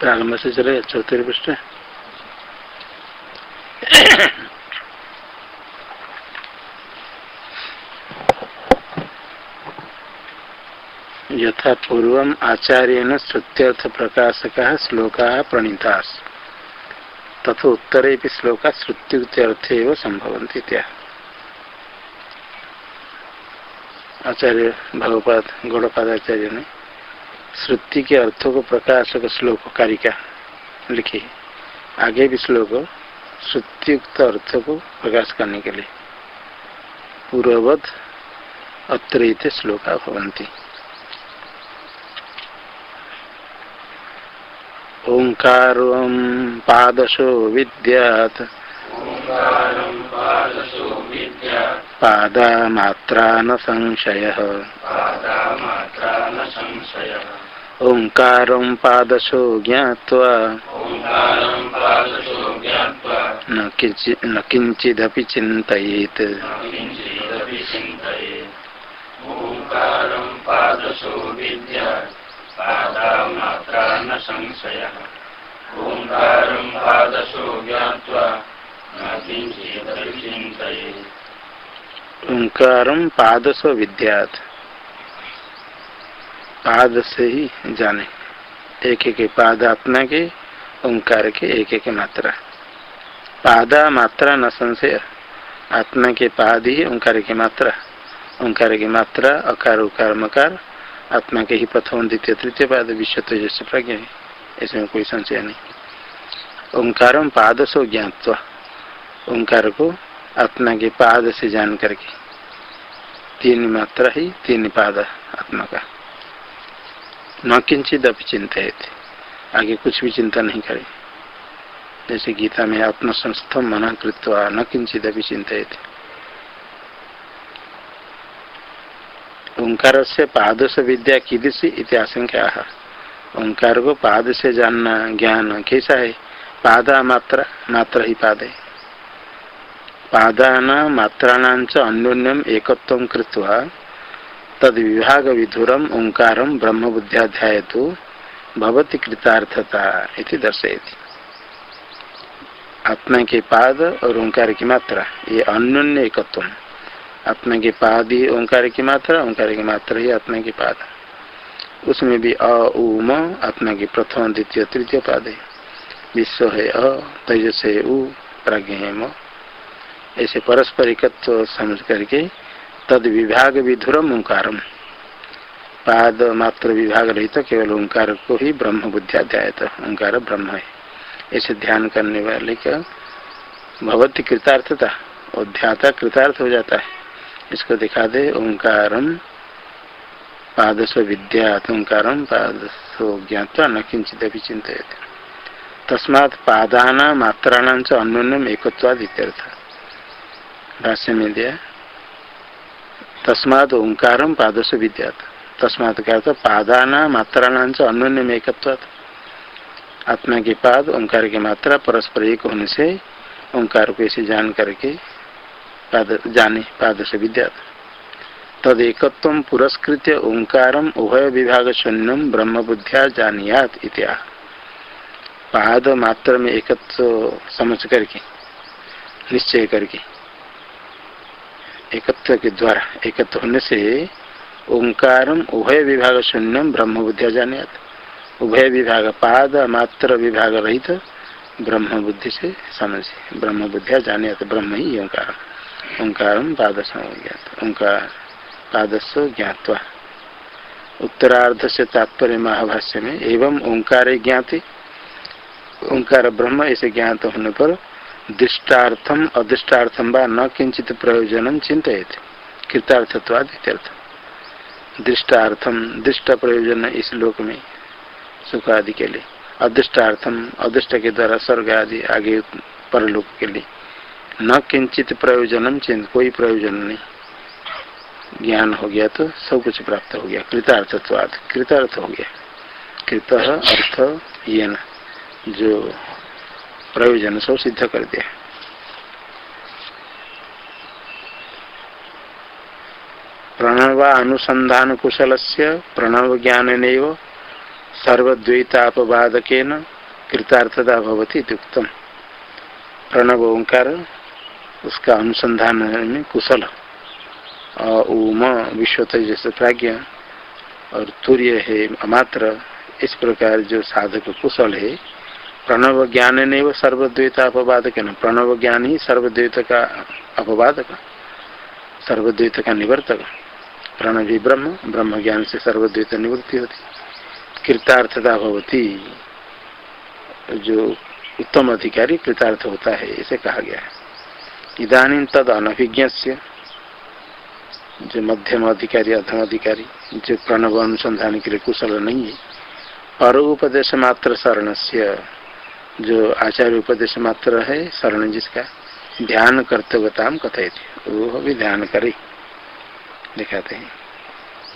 प्रारंभ से चले चौथे पृष्ठ यथा पूर्व आचार्य श्रुत्यर्थ प्रकाशक श्लोका प्रणीता। तथा उत्तरे श्लोका संभवती त्या आचार्य, भगवपाद गौड़पाद आचार्य ने श्रुति के अर्थों को प्रकाशक श्लोक कारिका लिखी। आगे भी श्लोक श्रुतियुक्त अर्थ को प्रकाश करने के लिए। पूर्ववत अत्र श्लोका भवंती ओंकार पादशो विद्यात्। पादामात्रा न संशयः। ओंकार पादशो ज्ञात्वा। न किञ्चिदपि चिन्तयेत्। पादशो विद्यात् ओंकारम पादस विद्यात। पाद से ही जाने। एक एक पाद आत्मा के, ओंकार के, एक एक मात्रा। पादा मात्रा न संशय। आत्मा के पाद ही ओंकार की मात्रा। ओंकार की मात्रा, अकार, उकार, मकार। आत्मा के ही प्रथम, द्वितीय, तृतीय पाद विश्व तेजस्व प्रज्ञा। है इसमें कोई संशय नहीं। ओंकार पाद सो ज्ञातवा। ओंकार को आत्मा के पाद से जान करके। तीन मात्रा ही, तीन पाद आत्मा का। न किंचित अभी चिंता आगे कुछ भी चिंता नहीं करे। जैसे गीता में आत्मसंस्थ मना कृत्वा न किंचित अभी चिंता ओंकार से पाद से विद्या कीदृशी इतिहास क्या ओंकार को पाद से जानना ज्ञान कैसा है? पादा मात्रा मात्रा ही पाद। है पादान मात्राणां अन्योन्यम एकत्व कृत्वा तद विभाग विधुरम ओंकार ब्रह्म बुद्ध्याध्याय तो भवती कृतार्थता इति दर्शयति। आत्मा के पाद और ओंकार की मात्रा, ये अन्योन्य एकत्व आत्मा के पाद ही ओंकार की मात्रा, ओंकार की मात्रा ही आत्मा के पाद। उसमें भी अ उम आत्मा की प्रथम, द्वितीय, तृतीय पाद है। विश्व है अ, तेजस है उ प्राज्ञ है म। ऐसे पारस्परिकत्व समझ करके तद विभाग विधुरम ओंकारम पाद, मात्र, विभाग रहित तो केवल ओंकार को ही ब्रह्म बुद्धियाध्याय ओंकार ब्रह्म है। ऐसे ध्यान करने वाले का भगवती कृतार्थता और ध्याता कृतार्थ हो जाता है। इसको दिखा दे ओंकारम पादस्व विद्या ओंकार पादस्व ज्ञात न किंचित भी चिंतित तस्मात् पादाना मात्राणां च अन्योन्यम एकत्वाद इत्यर्थ भाष्य में दिया। तस्मात् ओंकार पादस्व विद्या तस्मात् क्या था पादाना मात्राणां च अन्योन्यम एकत्वाद आत्मा के पाद ओंकार की मात्रा परस्पर एक होने से ओंकार को ऐसे जान करके पाद, जाने पाद से विद्या तदेक पुरस्कृत ओंकार उभय विभाग शून्यम ब्रह्म बुद्धिया जानियात इत्या पाद मात्र में एकत्व समझ करके, निश्चय करके। एकत्व के द्वारा, एकत्व होने से ओंकार उभय विभाग शून्यम ब्रह्म बुद्धिया जानियात। उभय विभाग पाद, मात्र विभाग रहित ब्रह्म बुद्धि से समझ ब्रह्म बुद्धिया जाने ब्रह्म ही ओंकार। ओंकार पादश ज्ञात। ओंकार पादस्व ज्ञातवा। उत्तरार्ध से तात्पर्य महाभाष्य में एवं ओंकार ज्ञाते। ओंकार ब्रह्म ऐसे ज्ञात होने पर दृष्टार्थम अदृष्टार्थम व न किंचित प्रयोजन चिंतित कृतार्थत्वाद दृष्टार्थम दृष्ट प्रयोजन इस लोक में सुख आदि के लिए। अदृष्टार्थम अदृष्ट के द्वारा स्वर्ग आदि आगे परलोक के लिए। न किंचित प्रयोजन चिंत कोई प्रयोजन नहीं। ज्ञान हो गया तो सब कुछ प्राप्त हो गया। कृतार्थत्वाद, कृतार्थ हो गया। कृत अर्थ ये न जो प्रयोजन सब सिद्ध कर दिया। प्रणव अनुसंधान कुशल से प्रणव ज्ञान सर्वद्वैतापवादक कृतार्थता भवती उत्तम प्रणव ओंकार, उसका अनुसंधान में कुशल। उम विश्व जैसे प्राज्ञ और तुर्य है अमात्र। इस प्रकार जो साधक कुशल है प्रणव ज्ञान ने वो सर्वद्वैत अपवादक है प्रणव ज्ञान ही सर्वद्वैत का अपवादक सर्वद्वैत का निवर्तक। प्रणव ही ब्रह्म ब्रह्म ज्ञान से सर्वद्वैत निवृत्ति होती। कृतार्थता भवती। जो उत्तम अधिकारी कृतार्थ होता है, इसे कहा गया है। इधानी तद अनभिज्ञ जो मध्यम अधिकारी, अधम अधिकारी, जो प्रणव अनुसंधान के लिए कुशल नहीं है। पर उपदेश मात्र शरण से जो आचार्य उपदेश मात्र है शरण जिसका ध्यान कर्तव्यता कथे थे वो भी ध्यान करे दिखाते हैं।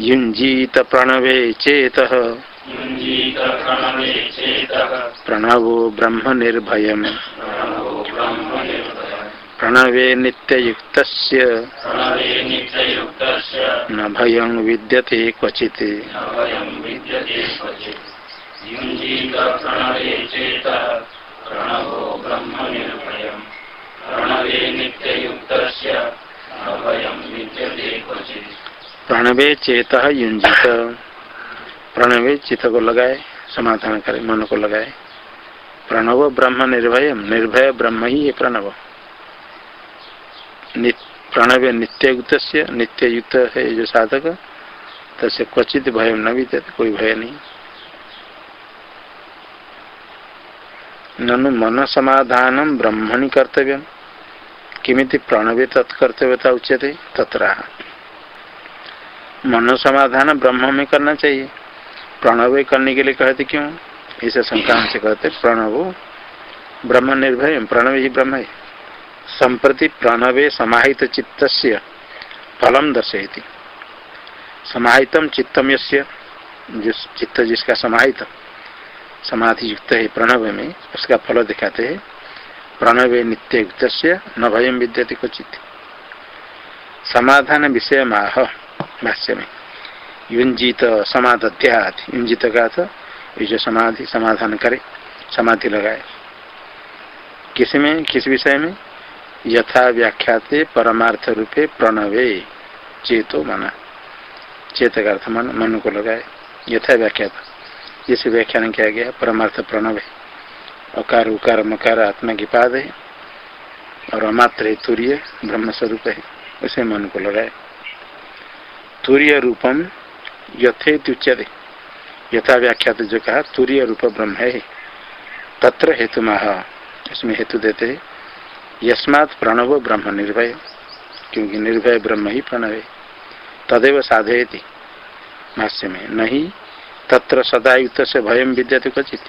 युंजीत प्रणवे चेत प्रणवो ब्रह्म निर्भय प्रणवे नित्ययुक्त न भय विद्यते प्रणवे चेत युंजित प्रणवे चित को लगाए समाधान करे मन को लगाए प्रणव ब्रह्म निर्भय निर्भय ब्रह्म ही है प्रणव। प्रणव नित्ययुक्त नित्ययुक्त है जो साधक तसे क्वचित भय न कोई भय नहीं। ननु मन समाधान ब्रह्मणि कर्तव्य। किमित प्रणवे तत्कर्तव्यता उच्यते, तत्र। मन समाधान ब्रह्म में करना चाहिए। प्रणव करने के लिए कहते क्यों? इसे संक्रांत से कहते प्रणव ब्रह्म निर्भय प्रणव ही ब्रह्म है। संप्रति प्रणवे समाहित चित्त फलम दर्शयति। समाहितम चित्तम यस्य, जिस चित्त जिसका समाहित। समाधि युक्त है, प्रणव में। उसका फल दिखाते हैं। प्रणव नित्य युक्त न भयम विद्यते क्वचित। समाधान विषय माह भाष्य में। युंजित समाध्यात युंजित का था जो समाधि, समाधान करे, समाधि लगाए। किसमें, किस विषय में? यथा व्याख्याते परमार्थ रूपे प्रणवे, चेतो मना। चेत का अर्थ, मन मन को लगाए। यथा व्याख्यात। जिसे व्याख्यान किया गया, परमार्थ प्रणव है। अकार, उकार, मकार, आत्मा की पाद है और अमात्र है, तूर्य ब्रह्म स्वरूप है। उसे मन को लगाए तूर्य रूपम यथे उच्यते यथा व्याख्यात जो कहा, तूर्य रूप ब्रह्म है। तत्र हेतु इसमें हेतु देते हैं, यस्मात् प्रणव ब्रह्म निर्भय, क्योंकि निर्भय ब्रह्म ही प्रणव है। तदेव साधयती। भाष्य में, नहीं तत्र सदा युक्त से भयम विद्यते क्वचित।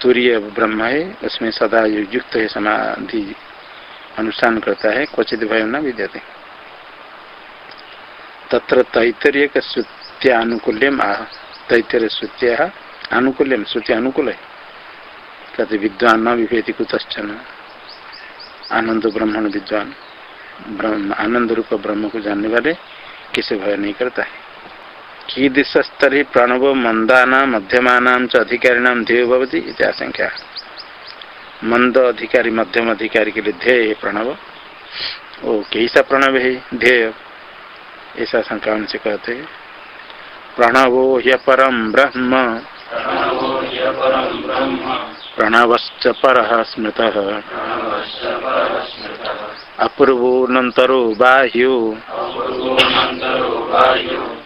तुरीय ब्रह्म है, उसमें सदा युक्त है, समाधि अनुष्ठान करता है, क्वचित भयम न विद्यते। तत्र तैतरीय श्रुत्यानुकूल्यम आह तैतरीय श्रुत्या अनुकूल्यम श्रुति अनुकूल है। कहते विद्वान न विभेदी कुतश्चन। आनंद ब्रह्मण विद्वान। ब्रह्म आनंद रूप ब्रह्म को जानने वाले किसे भय नहीं करता है। कीदृश स्तर प्रणव मंदाना मध्यमान च अधिकारी ध्येय भवती आशंका मंद अधिकारी, मध्यम अधिकारी के लिए ध्येय प्रणव। ओ, कैसा प्रणव है? ध्येय। ऐसा शंका से कहते हैं। प्रणवो ह्य परम ब्रह्म। प्रणवश्च पर स्मृत। अपूर्वोऽनन्तरो बाह्यो।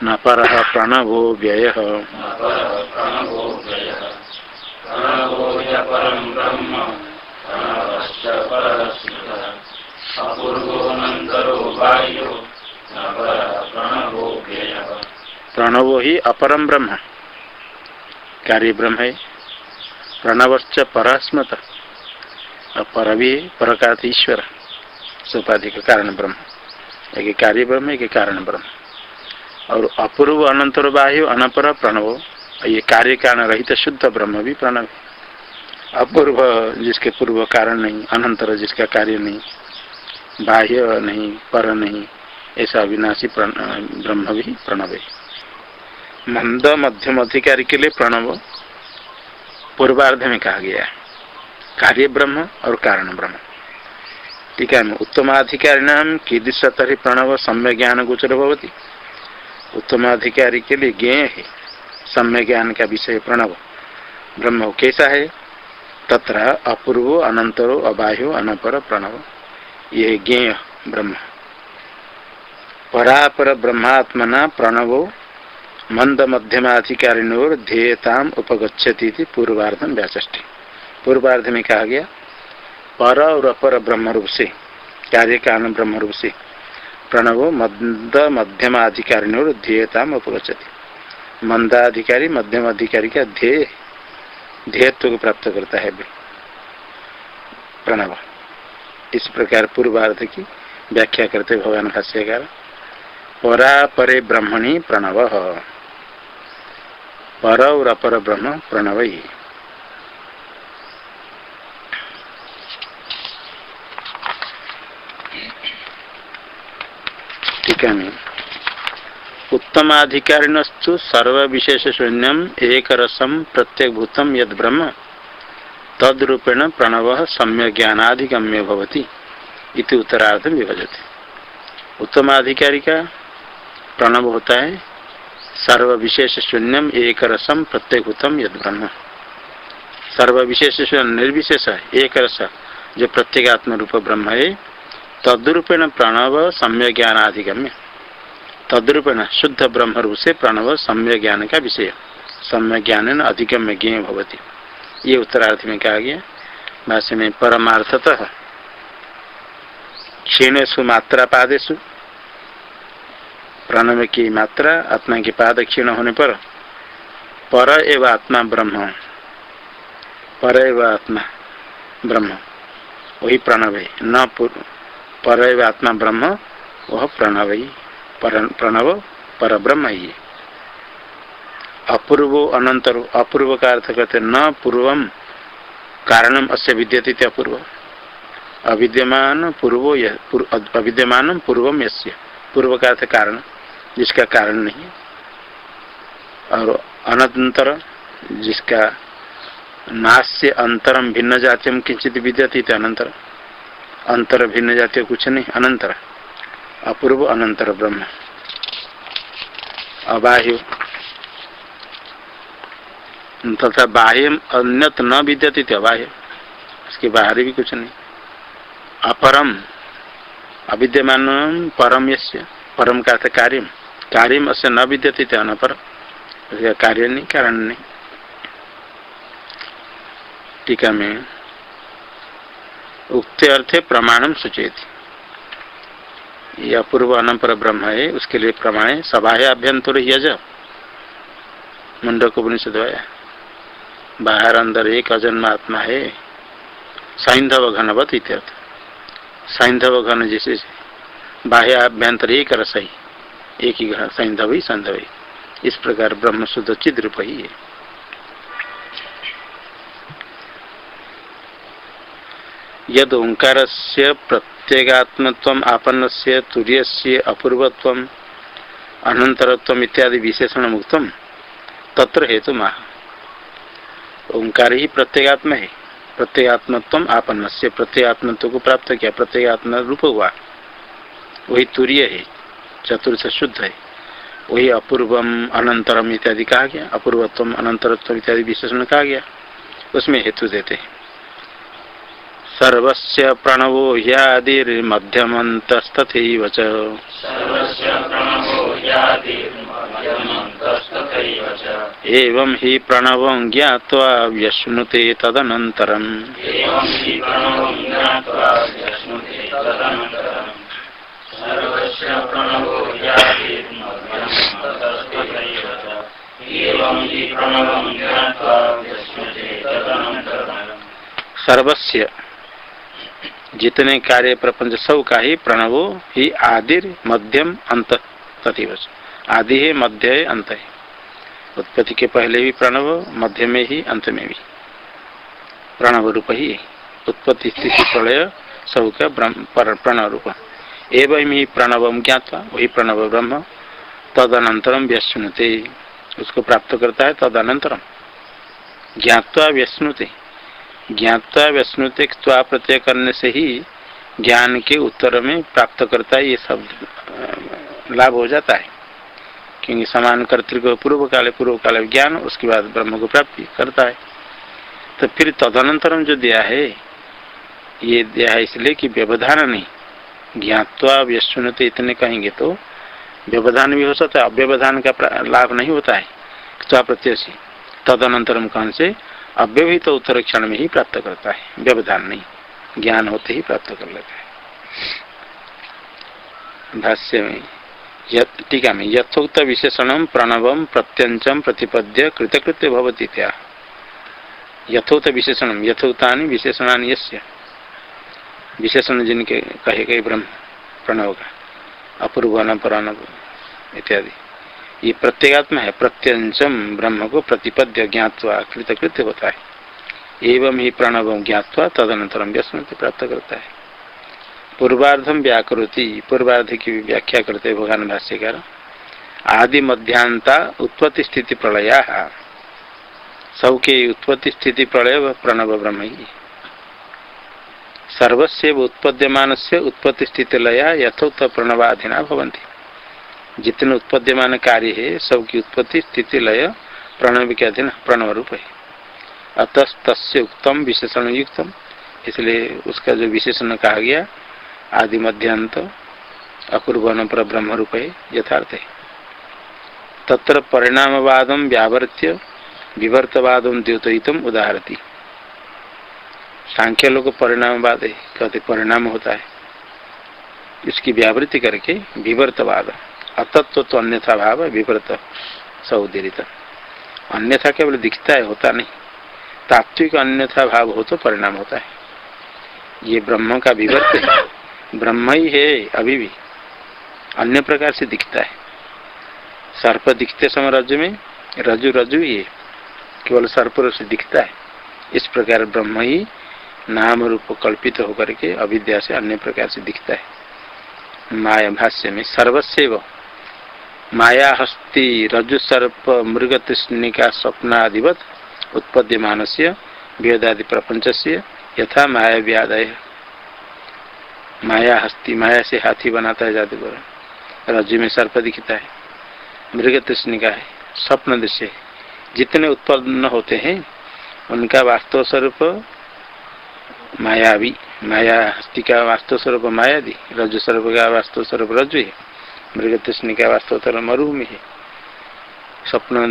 न पर प्रणवो व्यय। प्रणवो ही अपरम ब्रह्म कार्य ब्रह्म है प्रणवश्च परस्मत। पर भी पर ईश्वर सोपाधि का कारण ब्रह्म। एक कार्य ब्रह्म एक कारण ब्रह्म और अपूर्व अनंतर बाह्य अनपर प्रणव ये कार्य कारण रहित शुद्ध ब्रह्म भी प्रणव। अपूर्व जिसके पूर्व कारण नहीं, अनंतर जिसका कार्य नहीं, बाह्य नहीं, पर नहीं, ऐसा अविनाशी ब्रह्म भी प्रणव। है मंद मध्यम अधिकारी के लिए प्रणव, पूर्वार्ध में कहा गया कार्य ब्रह्म और कारण ब्रह्म ठीक है उत्तमाधिकारी नाम कीदृश तरी प्रणव सम्य ज्ञान गोचर भवती? उत्तमाधिकारी के लिए ज्ञेय है। सम्य ज्ञान का विषय प्रणव। ब्रह्म कैसा है? तत्र अपूर्व, अनंतरो, अबाह्यो, अनपर प्रणव। ये ज्ञेय ब्रह्म। परापर ब्रह्मात्मना प्रणवो। मंद मध्यमाधिकारिणोर ध्येयताम उपगछति पूर्वार्धम व्याचष्टि पूर्वार्ध में कहा गया पर और अपर ब्रह्म रूप से कार्य कारण ब्रह्म रूप से प्रणवो मंद मध्यमाधिकारिणोर ध्येयताम उपगछति मंदाधिकारी मध्यम अधिकारी का ध्येय ध्येयत्व को प्राप्त करता है प्रणव इस प्रकार पूर्वार्ध की व्याख्या करते भगवान भाष्यकार परा परे ब्रह्मणी प्रणव पर और अपर ब्रह्म प्रणव ही ठीक है उत्तमाधिकारिणस्तु सर्व विशेष शून्यम एक रसम प्रत्येक भूतम यद ब्रह्म, तद्रूपेण प्रणव सम्य ज्ञानाधिगम्य भवती उत्तरार्थ विभजते। उत्तमाधिकारी का प्रणव होता है सर्व विशेष शून्यम एक रसम प्रत्येकभूतम यद ब्रह्म। सर्व विशेष निर्विशेष एक रस जो प्रत्येगात्म रूप ब्रह्म है तद्रूपेण प्रणव सम्य ज्ञानाधिगम्य तद्रूपेण शुद्ध ब्रह्म रूप से प्रणव सम्य ज्ञान का विषय। सम्य ज्ञान अधिगम्य ज्ञ भवती। ये उत्तरार्थ में कहा गया। भाष्य में परमार्थतः क्षीणेशु मात्रा पादेशु प्रणव की मात्रा, आत्मा की पाद क्षीण होने पर पर एवं आत्मा ब्रह्म। पर एवं आत्मा ब्रह्म। वही प्रणव है, न पर आत्मा ब्रह्म, वह प्रणव। ही प्रणव पर ब्रह्म ही अपूर्व अनंतर अपूर्व का अर्थ करते न पूर्वम कारणम अस्य विद्यते अपूर्व। अविद्यमान पूर्व अविद्यमान पूर्वम यस्य। पूर्व का अर्थ कारण, जिसका कारण नहीं। और अनंतर, जिसका नास्य अंतरम भिन्न जातियम किंचित विद्यते अनंतर। अंतर भिन्न जातीय कुछ नहीं, अनंतर। अपूर्व, अनंतर ब्रह्म। अबाह्य। तथा बाह्य अन्यत न विद्यती थे अबाह्य। इसके बाहर भी कुछ नहीं। अपरम। अविद्यमान परम यश्य परम का अर्थ कार्यम। कार्यम अस्य न विद्यती थे अनपर। कार्य नहीं, कारण नहीं। टीका में उक्त अर्थे प्रमाणम सूचित ये अपूर्व अनंपर ब्रह्म है, उसके लिए प्रमाण है सभा है अभ्यंतर यज मुंडक उपनिषद बाहर अंदर एक अजन्म आत्मा है। सैंधव घनवत इत्यर्थ। सैंधव घन जैसे बाह्य अभ्यंतर एक रस ही। एक ही घन सैंधव ही संधव इस प्रकार ब्रह्म शुद्ध चिद रूप ही है। यद ओंकार से प्रत्येगात्मत्व आपन्न से तुर्य से अपूर्वत्व अनंतरत्व इत्यादि विशेषण मुक्तम तत्र हेतु माह ओंकार ही प्रत्येगात्म। है प्रत्येगात्मत्व आपन्न से को प्राप्त किया प्रत्येगात्म रूप हुआ वही तुर्य है चतुर्थ शुद्ध। है वही अपूर्वम अनंतरम इत्यादि कहा गया अपूर्वत्व अनंतरत्व इत्यादि विशेषण कहा गया। उसमें हेतु देते हैं। सर्वस्य प्रणवो ह्यादिर्मध्यमन्तस्तथैव च। एवं हि प्रणवं ज्ञात्वा व्यश्नुते तदनन्तरम्। सर्वस्य जितने कार्य प्रपंच सब का ही प्रणवो, ही आदिर, मध्यम, अंत तथी आदि है मध्य है अंत है। उत्पत्ति के पहले भी प्रणव, मध्य में ही, अंत में भी। प्रणव रूप ही उत्पत्ति स्थिति प्रलय, सब का प्रणव रूप। एवं ही प्रणव ज्ञात वही प्रणव ब्रह्म तद तदनंतरम व्यस्नुते उसको प्राप्त करता है तद अनंतरम ज्ञातवा व्यस्नुते ज्ञातवा व्यस्नुते त्वा प्रत्यय करने से ही ज्ञान के उत्तर में प्राप्त करता है, ये सब लाभ हो जाता है। क्योंकि समान कर्तृक पूर्व काले पूर्व काले ज्ञान, उसके बाद ब्रह्म को प्राप्ति करता है। तो फिर तदनंतरम जो दिया है, ये दिया है इसलिए कि व्यवधान नहीं। ज्ञातवा व्यस्नुते इतने कहेंगे तो व्यवधान भी हो सकता है, अव्यवधान का लाभ नहीं होता है त्वा प्रत्यय से। तदनंतरम कौन से अव्यवहित तो उत्तर क्षण में ही प्राप्त करता है। व्यवधान नहीं। ज्ञान होते ही प्राप्त कर लेता है। भाष्य में टीका में, यथोक्त विशेषण प्रणव प्रत्यंचम प्रतिपद्य कृतकृत्य भवती त्या। यथोक्त विशेषण यथोक्ता विशेषणा यस्य। विशेषण जिनके कहे गए ब्रह्म, प्रणव का, अपूर्व न इत्यादि। ये प्रत्येगात्मा है प्रत्यंशम ब्रह्म को प्रतिपद्य ज्ञातवा कृतकृत्य होता है। एवं ही प्रणव ज्ञातवा तदनंतरम व्यसन प्राप्त करता है। पूर्वार्धम व्याकृति पूर्वार्ध की व्याख्या करते भगवान भाष्यकार आदि मध्यांता उत्पत्ति स्थिति प्रलया। सबके उत्पत्ति स्थिति प्रलय प्रणव ब्रह्म। ही सर्वस्व उत्पद्यमान से उत्पत्ति स्थिति लया यथोक्त प्रणवाधीना भवंती जितने उत्पद्यमान कार्य है, सबकी उत्पत्ति, स्थिति, लय प्रणव के अधीन प्रणव रूप है। अत तस्य उत्तम विशेषण युक्तम इसलिए उसका जो विशेषण कहा गया, आदि मध्यांत अकुर्वन पर ब्रह्म रूप है, यथार्थ है। तत्र परिणामवाद व्यावर्त्य विवर्तवादम द्योतम उदाहरती। सांख्य लोग परिणामवाद है, कहते परिणाम होता है। इसकी व्यावृत्ति करके विवर्तवाद। अतत्व तो अन्यथा भाव है, विपरीत सौदीरित अन्यथा केवल दिखता है, होता नहीं। तात्विक अन्यथा भाव हो तो परिणाम होता है। ये ब्रह्म का विवर्त है। ब्रह्म ही है अभी भी। अन्य प्रकार से दिखता है। सर्प दिखते समय रजु में रजु रजु ही है। केवल सर्प से दिखता है। इस प्रकार ब्रह्म ही नाम रूप कल्पित होकर के अविद्या से अन्य प्रकार से दिखता है। माया भाष्य में सर्वस्व माया हस्ती रजु सर्प मृग तृष्णिका स्वप्नादिवत उत्पद्यमान से वेदादि प्रपंच से यथा माया व्यादय माया हस्ती माया से हाथी बनाता है जादूगर। रज्जु में सर्प दिखता है। मृग तृष्णिका है। स्वप्न दृश्य जितने उत्पन्न होते हैं, उनका वास्तव स्वरूप मायावी माया हस्ती का वास्तव स्वरूप माया दी रज्जु स्वरूप का वास्तव स्वरूप रज्जु है। मृग तृष्ण का वास्तव तो मरुभूमि है स्वप्न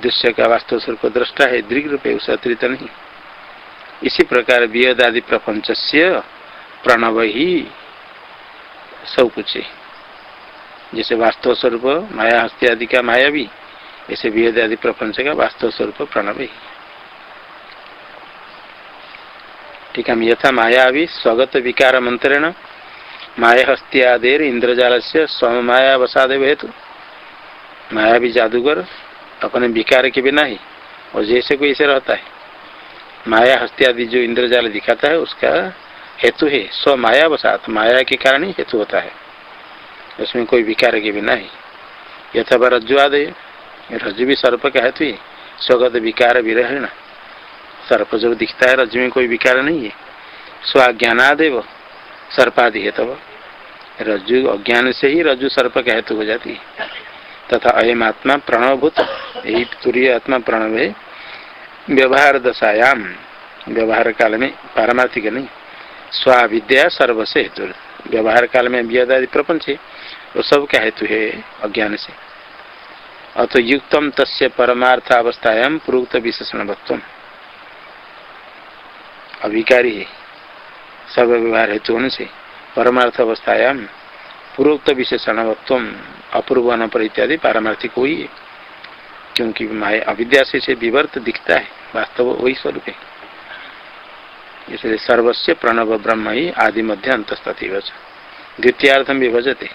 दृश्य का वास्तव स्वरूप दृष्टा है दृग रूप उसे अतिरिक्त नहीं इसी प्रकार वियद आदि प्रपंच से प्रणव ही सब कुछ है जैसे वास्तव स्वरूप माया हस्ती आदि का माया भी ऐसे वियद आदि प्रपंच का वास्तव स्वरूप प्रणव। ही ठीक है यथा माया भी स्वगत विकार मंत्रेण माया हस्त्यादेर इंद्रजाल से स्वम माया वसादे हेतु माया भी जादूगर, अपने विकार के बिना ही, और जैसे कोई ऐसे रहता है। माया हस्त्यादि जो इंद्रजाल दिखाता है, उसका हेतु है स्व माया वसात माया के कारण ही हेतु होता है। उसमें कोई विकार के बिना ही। यथवा रज्जु आदय। रज्जु भी सर्प का हेतु ही। स्वगत विकार भी रहे ना सर्प जो दिखता है, रज्जु में कोई विकार नहीं है। स्वाज्ञानादेव सर्पादि हेतु रज्जु, अज्ञान से ही रज्जु सर्प का हेतु हो जाती है। तथा अयम आत्मा प्रणवभूत, यही तुरीय आत्मा प्रणव है। व्यवहार दशायाम, व्यवहार काल में पारमार्थिक नहीं, स्वाविद्या सर्वसे हेतु। व्यवहार काल में व्यदादि प्रपंच है, वो सब का हेतु है अज्ञान से। अतो युक्तम तस्य परमार्थावस्थायाम प्रोक्त विशेषणवत्व अभिकारी है सर्व व्यवहार हेतु होने से परमार्थ अवस्थायाम पूर्वोक्त विशेषणवत्व अपूर्व अनपर इत्यादि पारमार्थिक हुई है। क्योंकि माया अविद्या से, विवर्त दिखता है। वास्तव वही स्वरूप है। इसलिए सर्वस्व प्रणव ब्रह्म ही आदि मध्य अंतस्तति द्वितीयार्थम विभजते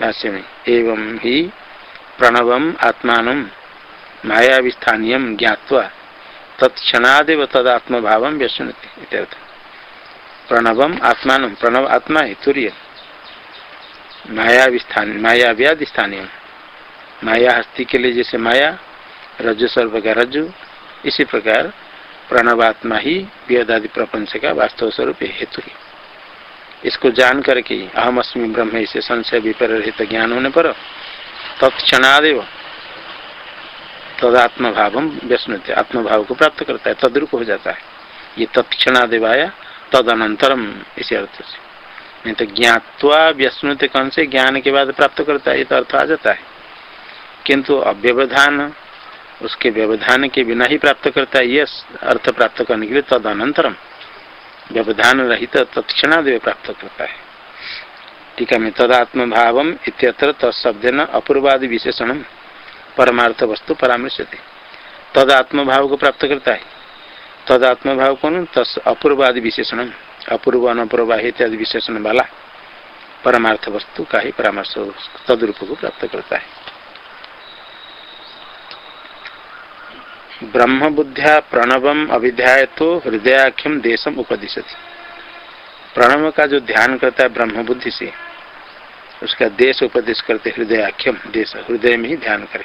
भाष्य में एवं ही प्रणव आत्मा माया विस्थानीय ज्ञावा तत्क्षणादेव तदात्म भाव व्यसुनति प्रणवम आत्मान, प्रणव आत्मा है तुर्य। माया स्थान माया स्थानीय माया हस्ती के लिए जैसे माया, रज्जु सर्व का रज्जु, इसी प्रकार प्रणवात्मा ही वेदादि प्रपंच का वास्तव स्वरूप हेतु है। इसको जान करके अहम अस्मी ब्रह्म इसे संशय विपरीत ज्ञान होने पर तत्क्षणादेव तदात्म भाव व्यस्नुते, आत्मभाव को प्राप्त करता है, तद्रुप हो जाता है। ये तत्क्षणादेव आया तदनंतरम इसी अर्थ से नहीं तो ज्ञातवा व्यस्नुते कौन से ज्ञान के बाद प्राप्त करता है, ये तो अर्थ आ जाता है। किंतु अव्यवधान, उसके व्यवधान के बिना ही प्राप्त करता है यह अर्थ प्राप्त करने के लिए तदनंतरम व्यवधान रहित तत्क्षणादेव प्राप्त करता है। ठीक है तदात्म भाव इत्यत्र तत्शब्द न अपूर्वादि विशेषण, परमार्थ वस्तु परामर्श तदात्म भाव को प्राप्त करता है। तदात्म भाव कौन? तस् अपूर्वादि विशेषण। अपूर्व अनपूर्वा इत्यादि विशेषण वाला परमार्थ वस्तु का ही परामर्श तदरूप को प्राप्त करता है। ब्रह्म बुद्धिया प्रणवम अभिध्याय तो हृदयाख्यम देशम उपदिशति। प्रणव का जो ध्यान करता है ब्रह्म बुद्धि से, उसका देश उपदेश करते हृदयाख्यम, देश, हृदय में ही ध्यान करे।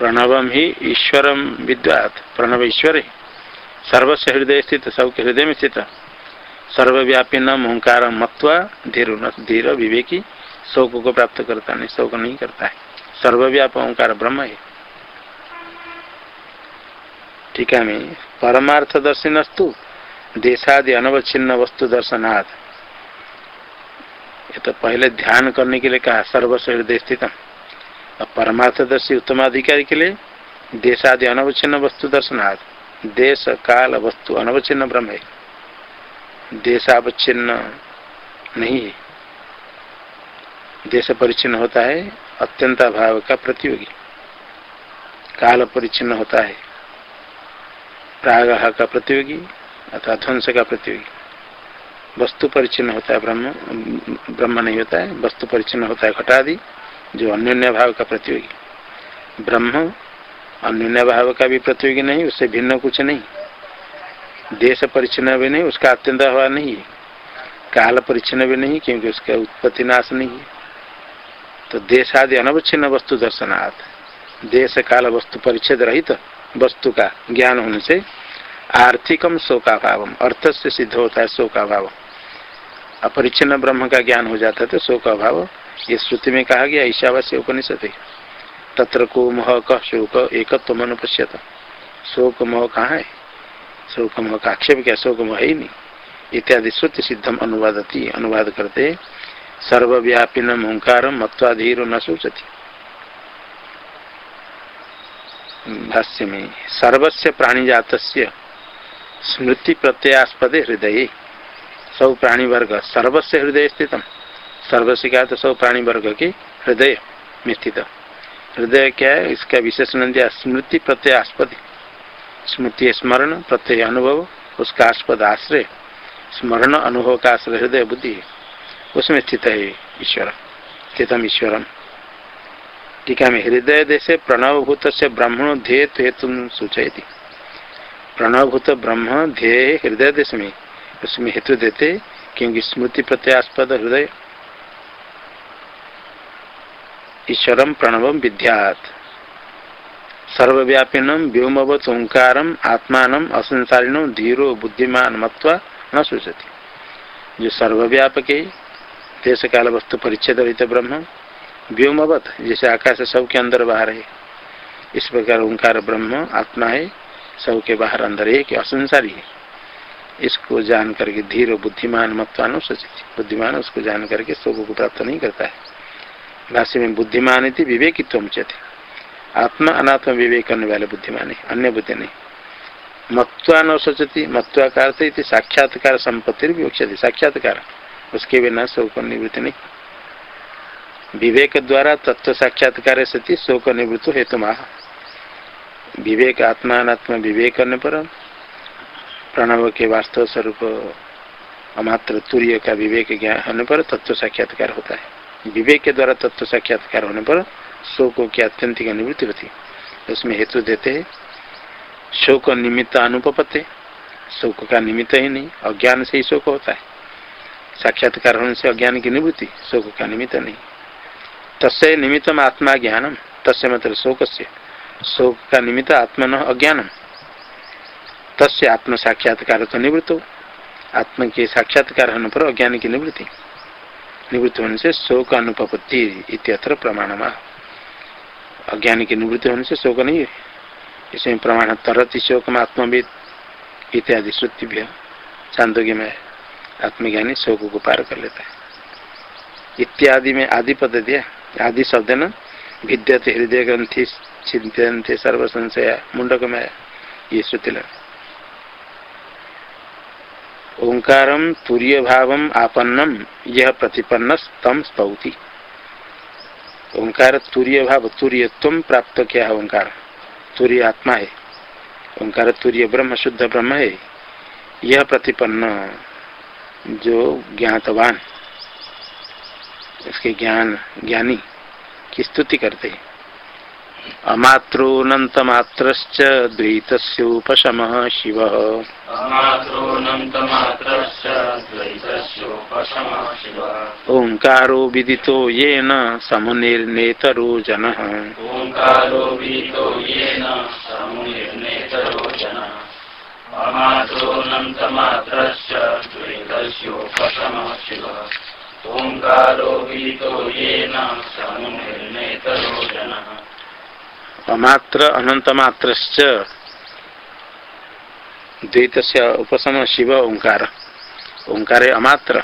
प्रणवम ही ईश्वर विद्वात। प्रणव ईश्वर। है सर्वस्व हृदय स्थित, सबके हृदय में स्थित। सर्वव्यापी न ओंकार मत्वा धीर धीर विवेकी शोक को प्राप्त करता नहीं शोक नहीं करता है सर्वव्याप ओंकार ब्रह्म है। ठीक है, मैं परमार्थ दर्शनस्तु देशादि अनवच्छिन्न वस्तु दर्शनाथ ये तो पहले ध्यान करने के लिए कहा सर्वस्व हृदय स्थित और परमार्थदर्शी उत्तमाधिकारी के लिए देशादि अनवच्छिन्न वस्तु दर्शनार्थ देश, काल, वस्तु अनवच्छिन्न ब्रह्म है। देशावच्छिन्न नहीं है। देश परिचिन्न होता है, अत्यंत भाव का प्रतियोगी। काल परिचिन्न होता है प्रागह का प्रतियोगी अथवा ध्वंस का प्रतियोगी। वस्तु परिचिन्न होता है ब्रह्म ब्रह्म नहीं होता है, वस्तु परिचिन्न होता है घटादि। जो अन्य भाव का प्रतियोगी। ब्रह्म अन्य भाव का भी प्रतियोगी नहीं, उससे भिन्न कुछ नहीं। देश परिचन्न भी नहीं, उसका अत्यंत हवा नहीं है। काल परिचन्न भी नहीं, क्योंकि उसका उत्पत्ति नाश नहीं है। तो देश आदि अनवच्छिन्न वस्तु दर्शनाथ देश काल वस्तु परिच्छेद रहित वस्तु का ज्ञान होने से आर्थिकम शोकाभाव अर्थ से सिद्ध होता है शोकाभाव। अपरिच्छिन्न ब्रह्म का ज्ञान हो जाता है तो शोक अभाव ये श्रुति में कहा गया ईशावास्य उपनिषद तत्र को मोह कह शोक, एकत्व मनुपश्यत शोक, मोह कहाँ है? शोक शोकम का आक्षेप क्या? शोकम है ही नहीं। इत्यादि श्रुति सिद्धम अनुवादती अनुवाद करते सर्वव्यापी ओंकार मत्वाधीर न सोचती। भाष्य में सर्वस्व प्राणीजात स्मृति प्रत्यास्पद हृदय। सब प्राणी वर्ग सर्वस्व हृदय स्थित सर्वस्व क्या तो सब प्राणी वर्ग के हृदय में स्थित हृदय क्या है? इसका विशेषण दिया, स्मृति प्रत्यास्पद स्मृति स्मरण, प्रत्यय अनुभव, उसका आस्पद आश्रय। स्मरण, अनुभव का आश्रय, हृदय बुद्धि। उसमें स्थित है ईश्वर, स्थितम ईश्वरम। टीका में हृदय देश प्रणवभूत से ब्राह्मण ध्येय हेतु सूचयती। प्रणवभूत ब्रह्म ध्येय हृदय देश में, उसमें हेतु देते, क्योंकि स्मृति प्रत्यास्पद हृदय। ईश्वरम प्रणवम विद्यात। सर्वव्यापिनम व्योमवत ओंकार आत्मान, असंसारिणो, धीरो, बुद्धिमान मत्वा न सोचती। जो सर्वव्यापक है देश काल वस्तु परिच्छेद रहित ब्रह्म, व्योमवत, जैसे आकाश सब के अंदर बाहर है, इस प्रकार ओंकार ब्रह्म, आत्मा है सब के बाहर अंदर है कि असंसारी है। इसको जान करके धीर, बुद्धिमान मत्वान सोचती। बुद्धिमान उसको जान करके सबको प्राप्त नहीं करता है। भाष्य में बुद्धिमान थी विवेकित्व उचित आत्मा अनात्मा विवेक करने वाले बुद्धिमान है अन्य बुद्धि नहीं मत्वा न सोचती मत्वा का अर्थ साक्षात्कार संपत्ति विवक्षति साक्षात्कार उसके बिना शोक निवृत्ति नहीं विवेक द्वारा तत्व साक्षात्कार सती शोक निवृत्त हेतु माह विवेक आत्मा अनात्मा विवेक करने पर प्रणव के वास्तव स्वरूप अमात्र तुर्य का विवेक ज्ञान होने पर तत्व साक्षात्कार होता है विवेक के द्वारा तत्व साक्षात्कार होने पर शोक की अत्यंतिक निवृत्ति होती उसमें हेतु देते हैं, शोक निमित्त अनुपते शोक का निमित्त ही नहीं, अज्ञान से ही शोक होता है। साक्षात्कार होने से अज्ञान की निवृत्ति, शोक का निमित्त नहीं। तस्य निमित्तम आत्मा ज्ञानम, तस्य मतलब शोक से शोक का निमित्त आत्मन अज्ञानम। तस्य आत्म साक्षात्कार तो निवृत्त आत्म के साक्षात्कार होने पर अज्ञान की निवृत्ति। निवृत्ति होने से शोक अनुपत्ति इत्यत्र प्रमाण अज्ञान की निवृत्ति होने से शोक नहीं है इसमें प्रमाण तरती शोक में आत्मविद इत्यादि श्रुति भी चांदोग्य में आत्मज्ञानी शोक को पार कर लेता है इत्यादि में आदि पद दिया आदि शब्द न विद्यते हृदय ग्रंथि चिंतन सर्व संशय मुंडक में ये श्रुति लगा ओंकार तुरीय भाव आपन्नम यह प्रतिपन्न तम स्तौति। ओंकार तुरीय भाव तुरीय तुम प्राप्त किया है ओंकार? तुरीय आत्मा है। ओंकार तुरीय ब्रह्म, शुद्ध ब्रह्म है। यह प्रतिपन्न जो ज्ञातवान इसके ज्ञान, ज्ञानी की स्तुति करते हैं। अमात्रोऽनन्तमात्रश्च द्वैतस्योपशमः शिवः। ओङ्कारो विदितो येन समुनिर्नेतरो जनः। ओङ्कारो विदितो येन समुनिर्नेतरो जनः अमात्र अनंत मात्र द्वैत उपशम शिव ओंकार। ओंकार अमात्र।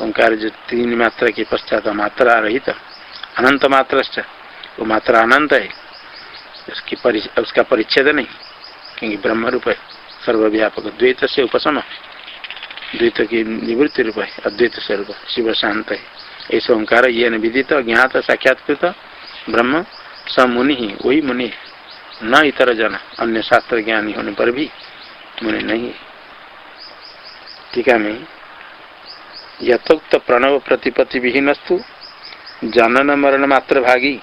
ओंकार जो तीन मात्रा के पश्चात मात्रा रहित। अनंत मात्र वो मात्रा अनंत है। उसकी परि, उसका परिच्छेद नहीं क्योंकि ब्रह्म रूप है। सर्वव्यापक द्वैत से उपशम द्वैत की निवृत्ति रूप है अद्वैत स्वरूप शिव शांत है। ऐसा ओंकार ये विदित ज्ञात साक्षात्कृत ब्रह्म स मुनि ही, वही मुनि न इतर जन, अन्य शास्त्र ज्ञानी होने पर भी मुनि नहीं है। टीका में। यथोक्त प्रणव प्रतिपत्ति विहीनस्तु, जनन मरण मात्र भागी,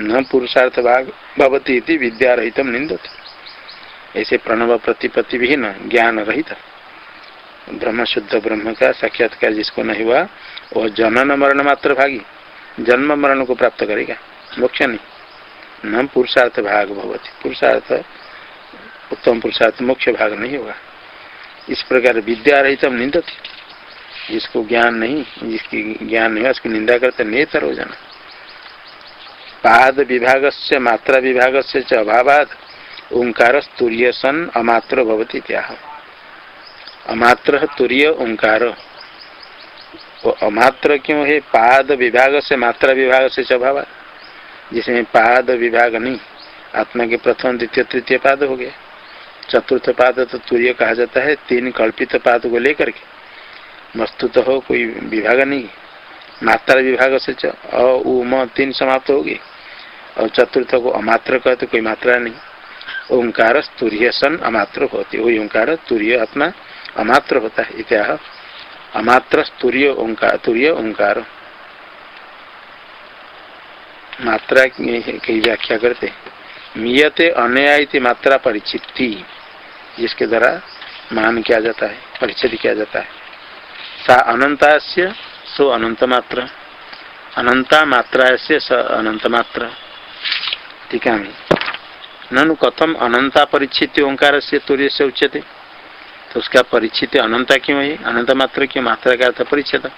न पुरुषार्थ भाग, भवती विद्या रहित निंदत ऐसे प्रणव प्रतिपत्ति विहीन, ज्ञान रहित। ब्रह्म शुद्ध ब्रह्म का साक्षात्कार जिसको नहीं हुआ, वह जनन मरण मात्र भागी, जन्म मरण को प्राप्त करेगा। मोक्ष नहीं। न पुरुषार्थ भाग भवती। पुरुषार्थ, उत्तम पुरुषार्थ मुख्य भाग नहीं होगा। इस प्रकार विद्या रही तब निंदती। जिसको ज्ञान नहीं, जिसकी ज्ञान नहीं, उसकी निंदा करते नेतर हो जाना। पाद विभाग से मात्रा विभाग से अभावाद ओंकार तुरीय सन अमात्र भवती क्या अमात्र तुरीय, ओंकार। अमात्र क्यों है? पाद विभाग से मात्रा विभाग से अभावाद जिसमें पाद विभाग नहीं, आत्मा के प्रथम, द्वितीय, तृतीय पाद हो गया। चतुर्थ पाद तो तुर्य कहा जाता है, तीन कल्पित पाद को लेकर के। वस्तु तो हो कोई विभाग नहीं। मात्रा विभाग से अ उम तीन समाप्त हो गए। और चतुर्थ को अमात्र कहते तो कोई मात्रा नहीं। ओंकार तुर्य सन अमात्र होती, वही ओंकार तुर्य आत्मा अमात्र होता है। इत्या अमात्र तुर्य ओंकार तुर्य ओंकार। मात्रा की व्याख्या करते। मियते अनया मात्रा परिचिति जिसके द्वारा मान किया जाता है, परिचित किया जाता है। सा अनंता से सो अनंत मात्र अनंता मात्रा से स अनंत मात्र टीका में ननु कथम अनंता परिचित ओंकार से तुर्य से उच्चते तो उसका परिचित अनंता क्यों है? अनंत मात्र क्यों? मात्रा का अर्थ परिच्छेद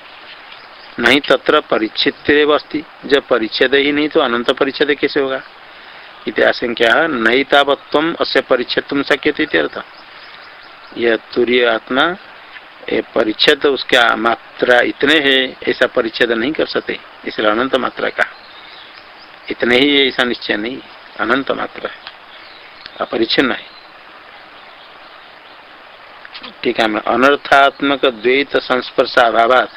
नहीं तत्र परिच्छेद अस्ति जब परिच्छेद ही नहीं तो अनंत परिच्छेद कैसे होगा? इतिहास क्या नहीं तावत्व अस्य परिच्छेद तुम शक्य अर्थ। यह तुरीय आत्मा परिच्छेद उसका मात्रा इतने है, ऐसा परिच्छेद नहीं कर सकते। इसलिए अनंत मात्रा का। इतने ही ऐसा निश्चय नहीं। अनंत मात्रा है। अपरिच्छिन्न है। ठीक है अनर्थात्मक द्वैत संस्पर्शाभावात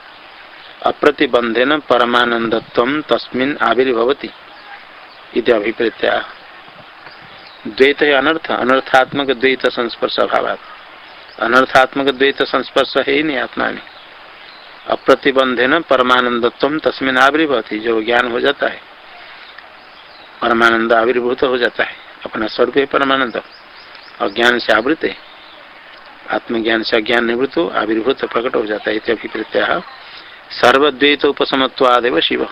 अप्रतिबंधेन परमानंदत्व तस्मिन आविर्भवती इति अभिप्रेत्या। द्वैत है अनर्थ अनर्थात्मक द्वैत संस्पर्श अभाव अनर्थात्मक द्वैत संस्पर्श है ही नहीं आत्मा में अप्रतिबंध न परमानंदत्व तस्मिन आविर्भवती, जो ज्ञान हो जाता है। परमानंद आविर्भूत हो जाता है, अपना स्वरूप है परमानंद अज्ञान से आवृत है। आत्मज्ञान से अज्ञान निवृत्त आविर्भूत प्रकट हो जाता है अभिप्रत्या। सर्वद्वैत उपसमत्वादेव शिव।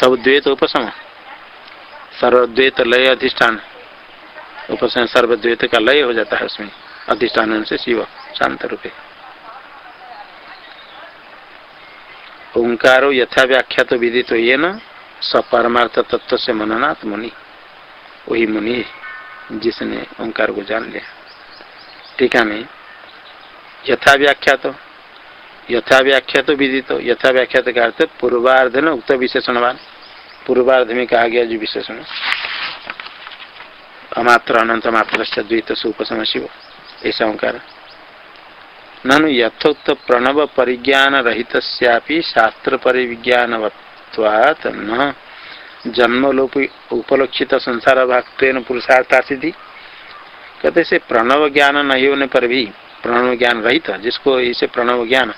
सब द्वैत उपसम सर्वद्वैत लय अधिष्ठान। उपसम सर्वद्वैत का लय हो जाता है उसमें। अधिष्ठान से शिव, शांत रूपे। ओंकारो यथा व्याख्या तो विधि तो ये न? सपरमार्थ तत्व से मननाथ मुनि। वही मुनि जिसने ओंकार को जान लिया। टीका में। यथा व्याख्या तो यथा व्याख्या तो विधि तो यथा व्याख्या का अर्थ पूर्वार्ध न उक्त विशेषणवान। पूर्वार्ध में कहा गया जो विशेषण। अमात्र अनंत मात्र द्वित सुपसम शिव ऐसा ओंकार। ननु यथोक्त प्रणव परिज्ञान रहित शास्त्र परिज्ञान न। जन्मलोप उपलक्षित संसार भाग पुरुषार्था सिद्धि कहते से प्रणव ज्ञान नहीं होने पर भी प्रणव ज्ञान रहित, जिसको इसे प्रणव ज्ञान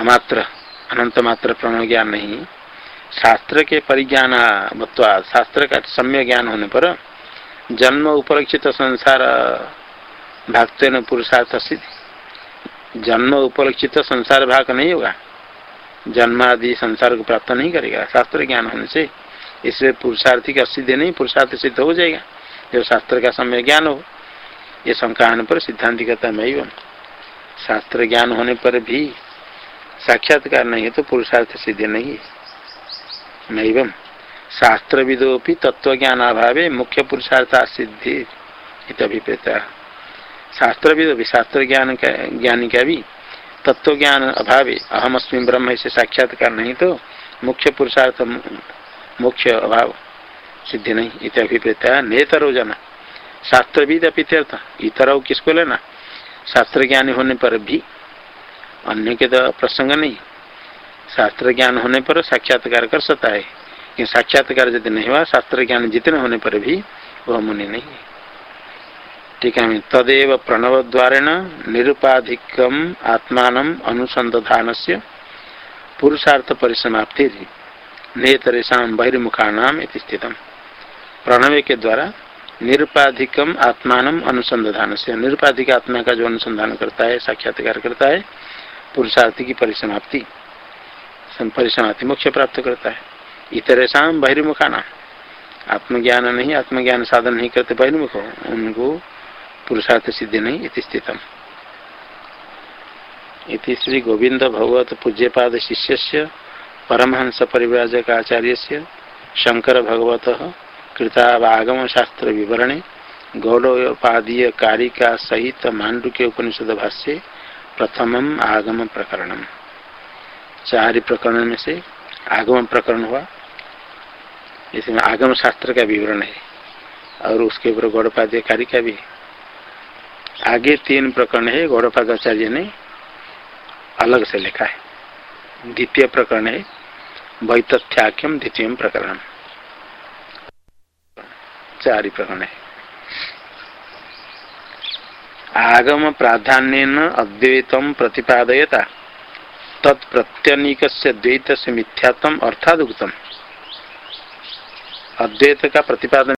अमात्र अनंत मात्र प्रणव ज्ञान नहीं। शास्त्र के परिज्ञान शास्त्र का सम्य ज्ञान होने पर जन्म उपलक्षित संसार भागते न पुरुषार्थ सिद्धि। जन्म उपलक्षित संसार भाग नहीं होगा। जन्म आदि संसार को प्राप्त नहीं करेगा। शास्त्र ज्ञान होने से इसलिए पुरुषार्थी का सिद्ध नहीं, पुरुषार्थ सिद्ध हो जाएगा। जब शास्त्र का समय ज्ञान हो, ये शंका पर सिद्धांत कहता मैं शास्त्र ज्ञान होने पर भी साक्षात्कार नहीं है तो पुरुषार्थ सिद्ध नहीं है। नैवम शास्त्र विदोपि तत्व ज्ञान अभाव मुख्य पुरुषार्थ सिद्धि इत अभिप्रेत शास्त्र विदो शास्त्र ज्ञान का, ज्ञानी का भी तत्व ज्ञान अभाव अहम अस्मी ब्रह्म से साक्षात्कार नहीं तो मुख्य पुरुषार्थ मुख्य अभाव सिद्धि नहीं इत अभिप्रेत नेतरो जना। शास्त्रविद अपित्यर्थ। इतर किसको लेना? शास्त्र ज्ञानी होने पर भी अन्य के तो प्रसंग नहीं। शास्त्र ज्ञान होने पर साक्षात्कार कर सकता है। कि साक्षात्कार यदि नहीं हुआ शास्त्र ज्ञान जितने होने पर भी वह मुनि नहीं है। ठीक है तदेव प्रणव द्वारेण निरुपाधिकम आत्मान अनुसंधान से पुरुषार्थ परिसमाप्ति नेतरेशा बहिर्मुखाणाम स्थित प्रणव के द्वारा निरुपाधिकम आत्मान अनुसंधान से निरुपाधिक आत्मा का जो अनुसंधान करता है, साक्षात्कार करता है पुरुषार्थी की परिसमाप्ति परिसमाप्ति मोक्ष प्राप्त करता है। इतरेशा बहिर्मुखाना। आत्मज्ञान नहीं, आत्मज्ञान साधन नहीं करते बहिर्मुख उनको पुरुषार्थ सिद्धि नहीं, इति स्थितम। इति श्री गोविंद भगवत पूज्यपाद शिष्य से परमहंस परिव्राजक आचार्य से शंकर भगवत कृतावागम शास्त्र विवरणे गौरवपादीय कारिका सहित मांडुक्य उपनिषद भाष्य प्रथम आगम प्रकरण। चार प्रकरण में से आगम प्रकरण हुआ। इसमें आगम शास्त्र का विवरण है। और उसके ऊपर गौड़पाध्याय का भी आगे तीन प्रकरण है गौड़पादाचार्य ने अलग से लिखा है। द्वितीय प्रकरण है वैतथ्याख्यम द्वितीय प्रकरण। चार प्रकरण है। आगम प्राधान्य अद्वैतम प्रतिपादयता। तत्प्रत्यनिक द्वैत से मिथ्यात्म अर्थात उत्तम अद्वैत का प्रतिपादन